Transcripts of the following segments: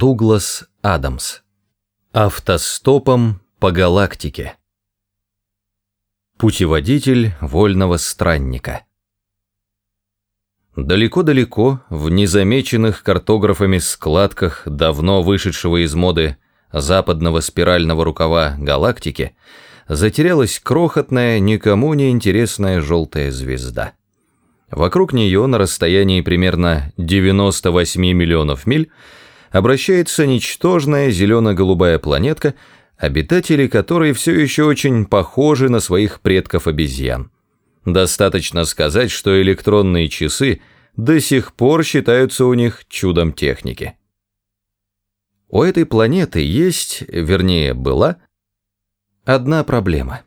Дуглас Адамс. Автостопом по галактике. Путеводитель вольного странника. Далеко-далеко, в незамеченных картографами складках давно вышедшего из моды западного спирального рукава галактики, затерялась крохотная, никому не интересная желтая звезда. Вокруг нее на расстоянии примерно 98 миллионов миль обращается ничтожная зелено-голубая планетка, обитатели которой все еще очень похожи на своих предков-обезьян. Достаточно сказать, что электронные часы до сих пор считаются у них чудом техники. У этой планеты есть, вернее, была, одна проблема.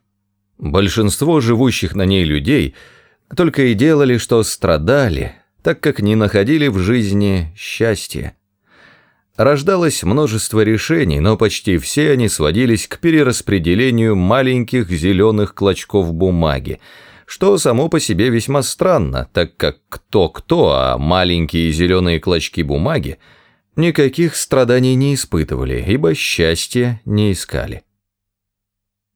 Большинство живущих на ней людей только и делали, что страдали, так как не находили в жизни счастья. Рождалось множество решений, но почти все они сводились к перераспределению маленьких зеленых клочков бумаги, что само по себе весьма странно, так как кто-кто, а маленькие зеленые клочки бумаги никаких страданий не испытывали, ибо счастья не искали.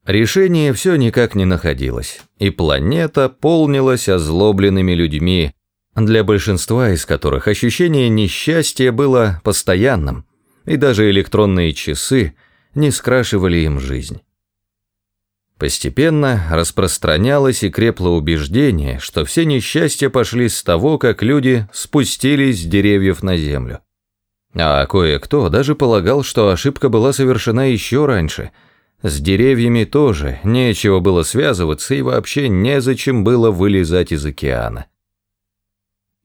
Решение все никак не находилось, и планета полнилась озлобленными людьми, для большинства из которых ощущение несчастья было постоянным, и даже электронные часы не скрашивали им жизнь. Постепенно распространялось и крепло убеждение, что все несчастья пошли с того, как люди спустились с деревьев на землю. А кое-кто даже полагал, что ошибка была совершена еще раньше. С деревьями тоже нечего было связываться и вообще незачем было вылезать из океана.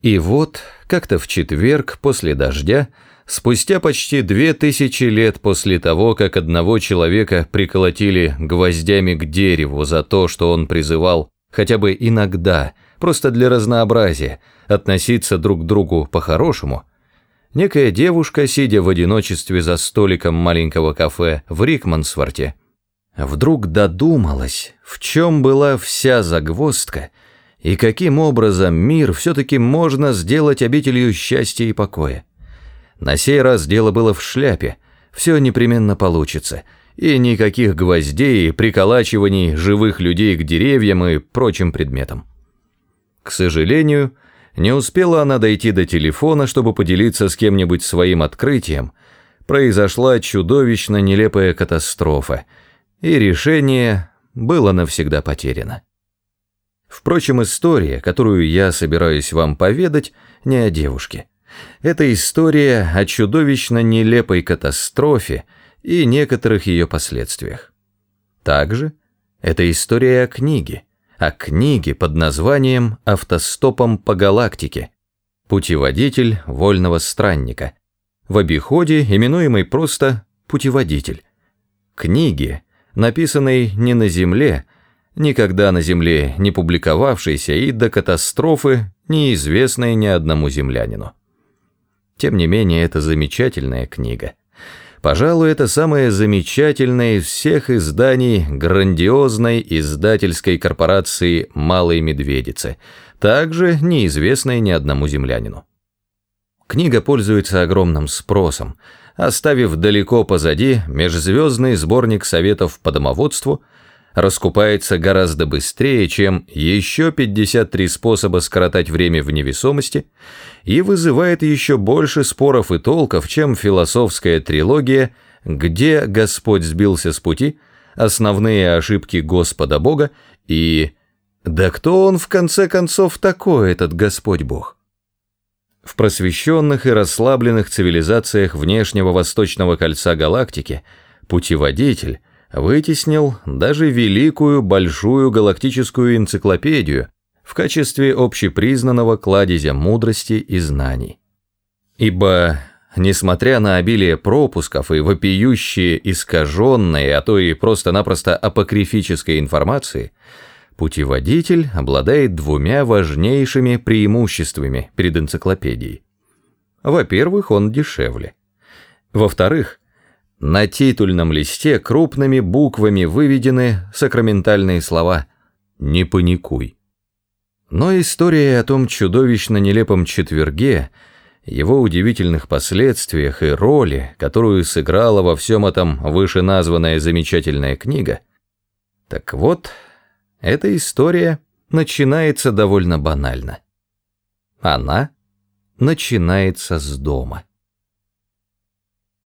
И вот, как-то в четверг после дождя, спустя почти две тысячи лет после того, как одного человека приколотили гвоздями к дереву за то, что он призывал хотя бы иногда, просто для разнообразия, относиться друг к другу по-хорошему, некая девушка, сидя в одиночестве за столиком маленького кафе в Рикмансворте, вдруг додумалась, в чем была вся загвоздка – и каким образом мир все-таки можно сделать обителью счастья и покоя. На сей раз дело было в шляпе, все непременно получится, и никаких гвоздей приколачиваний живых людей к деревьям и прочим предметам. К сожалению, не успела она дойти до телефона, чтобы поделиться с кем-нибудь своим открытием, произошла чудовищно нелепая катастрофа, и решение было навсегда потеряно. Впрочем, история, которую я собираюсь вам поведать, не о девушке. Это история о чудовищно нелепой катастрофе и некоторых ее последствиях. Также это история о книге, о книге под названием «Автостопом по галактике. Путеводитель вольного странника», в обиходе именуемый просто «Путеводитель». Книги, написанной не на Земле, никогда на Земле не публиковавшейся и до катастрофы неизвестной ни одному землянину. Тем не менее, это замечательная книга. Пожалуй, это самое замечательное из всех изданий грандиозной издательской корпорации «Малой Медведицы», также неизвестной ни одному землянину. Книга пользуется огромным спросом, оставив далеко позади межзвездный сборник советов по домоводству – раскупается гораздо быстрее, чем еще 53 способа скоротать время в невесомости, и вызывает еще больше споров и толков, чем философская трилогия «Где Господь сбился с пути», «Основные ошибки Господа Бога» и «Да кто он в конце концов такой, этот Господь Бог?» В просвещенных и расслабленных цивилизациях внешнего восточного кольца галактики путеводитель – вытеснил даже великую большую галактическую энциклопедию в качестве общепризнанного кладезя мудрости и знаний. Ибо, несмотря на обилие пропусков и вопиющие искаженные, а то и просто-напросто апокрифической информации, путеводитель обладает двумя важнейшими преимуществами перед энциклопедией. Во-первых, он дешевле. Во-вторых, на титульном листе крупными буквами выведены сакраментальные слова «Не паникуй». Но история о том чудовищно нелепом четверге его удивительных последствиях и роли, которую сыграла во всем этом вышеназванная замечательная книга, так вот, эта история начинается довольно банально. Она начинается с дома.